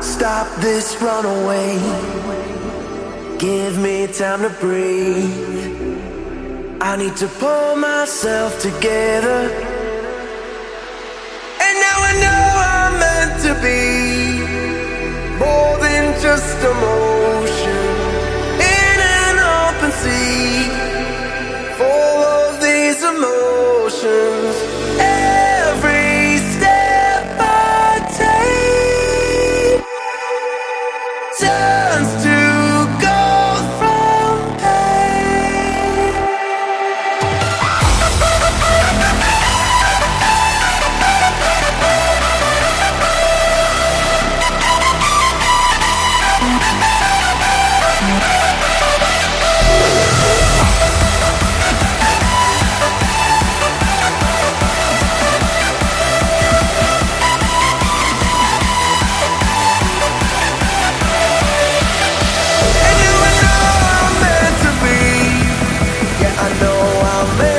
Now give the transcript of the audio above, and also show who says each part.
Speaker 1: Stop this runaway. Give me time to breathe. I need to pull myself together I know I'm. make